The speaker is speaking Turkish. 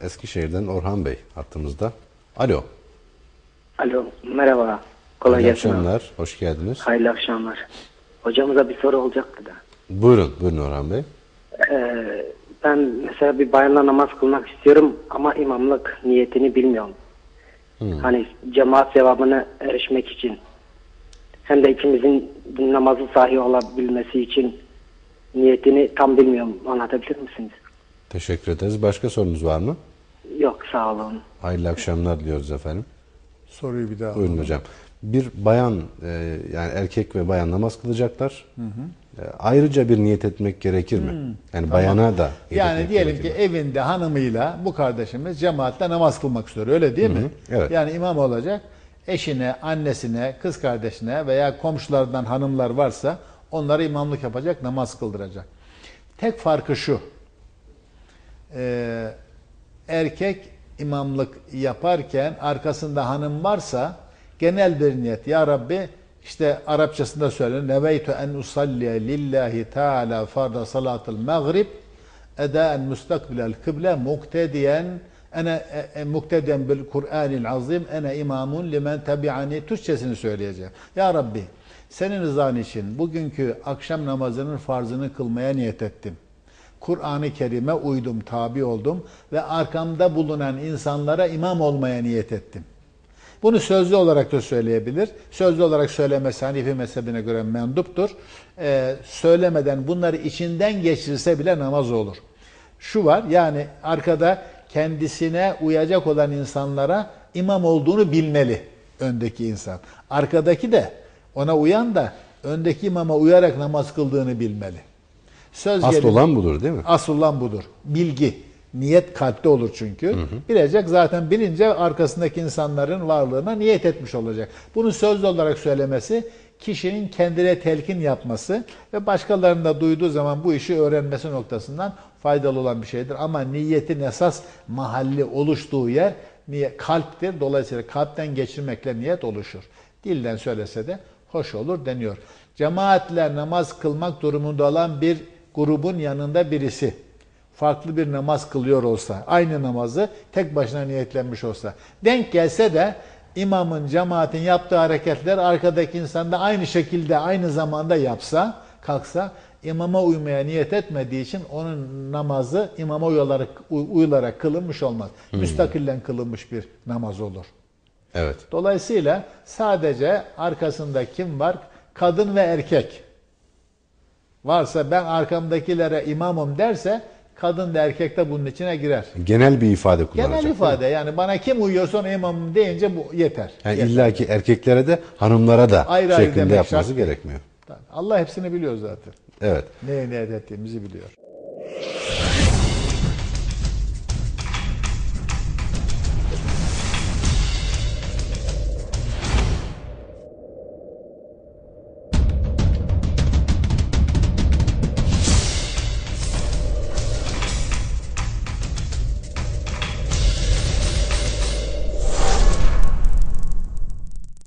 Eskişehir'den Orhan Bey hattımızda. Alo. Alo, merhaba. Kolay İyi gelsin. abi. akşamlar. Hoş geldiniz. Hayırlı akşamlar. Hocamıza bir soru olacaktı da. Buyurun, buyurun Orhan Bey. Ee, ben mesela bir bayanla namaz kılmak istiyorum ama imamlık niyetini bilmiyorum. Hani cemaat sevabına erişmek için. Hem de ikimizin namazı sahih olabilmesi için niyetini tam bilmiyorum. Anlatabilir misiniz? Teşekkür ederiz. Başka sorunuz var mı? Yok sağ olun. Hayırlı akşamlar diliyoruz efendim. Soruyu bir daha Buyurun alalım. hocam. Bir bayan, e, yani erkek ve bayan namaz kılacaklar. E, ayrıca bir niyet etmek gerekir mi? Yani bayana da niyet Yani diyelim ki mi? evinde hanımıyla bu kardeşimiz cemaatle namaz kılmak istiyor öyle değil mi? evet. Yani imam olacak. Eşine, annesine, kız kardeşine veya komşulardan hanımlar varsa onlara imamlık yapacak, namaz kıldıracak. Tek farkı şu. Ee, erkek imamlık yaparken arkasında hanım varsa genel bir niyet. Ya Rabbi işte Arapçasında söyleniyor. Neveytu en usalliye lillahi teala farda salatul maghrib edaen mustakbilel kıble muktediyen ene e, e, muktediyen bil Kur'anil azim ene imamun limen tabi'ani Türkçesini söyleyeceğim. Ya Rabbi senin rızan için bugünkü akşam namazının farzını kılmaya niyet ettim. Kur'an-ı Kerim'e uydum, tabi oldum ve arkamda bulunan insanlara imam olmaya niyet ettim. Bunu sözlü olarak da söyleyebilir. Sözlü olarak söylemesi Hanifi mezhebine göre menduptur. Ee, söylemeden bunları içinden geçirse bile namaz olur. Şu var yani arkada kendisine uyacak olan insanlara imam olduğunu bilmeli öndeki insan. Arkadaki de ona uyan da öndeki imama uyarak namaz kıldığını bilmeli. Söz Asıl gelimi- olan budur değil mi? Asıl olan budur. Bilgi. Niyet kalpte olur çünkü. Bilecek zaten bilince arkasındaki insanların varlığına niyet etmiş olacak. Bunu sözlü olarak söylemesi kişinin kendine telkin yapması ve başkalarının da duyduğu zaman bu işi öğrenmesi noktasından faydalı olan bir şeydir. Ama niyetin esas mahalli oluştuğu yer niyet, kalptir. Dolayısıyla kalpten geçirmekle niyet oluşur. Dilden söylese de hoş olur deniyor. Cemaatle namaz kılmak durumunda olan bir grubun yanında birisi farklı bir namaz kılıyor olsa, aynı namazı tek başına niyetlenmiş olsa, denk gelse de imamın, cemaatin yaptığı hareketler arkadaki insan da aynı şekilde, aynı zamanda yapsa, kalksa, imama uymaya niyet etmediği için onun namazı imama uyularak, uy- uyularak kılınmış olmaz. Müstakillen kılınmış bir namaz olur. Evet. Dolayısıyla sadece arkasında kim var? Kadın ve erkek. Varsa ben arkamdakilere imamım derse kadın da erkek de bunun içine girer. Genel bir ifade kullanacak. Genel ifade yani bana kim uyuyorsa ona imamım deyince bu yeter. Yani Yeter. illaki erkeklere de hanımlara da Ayrı ayrı şeklinde demek yapması şart. gerekmiyor. Allah hepsini biliyor zaten. Evet. Neye niyet ettiğimizi biliyor.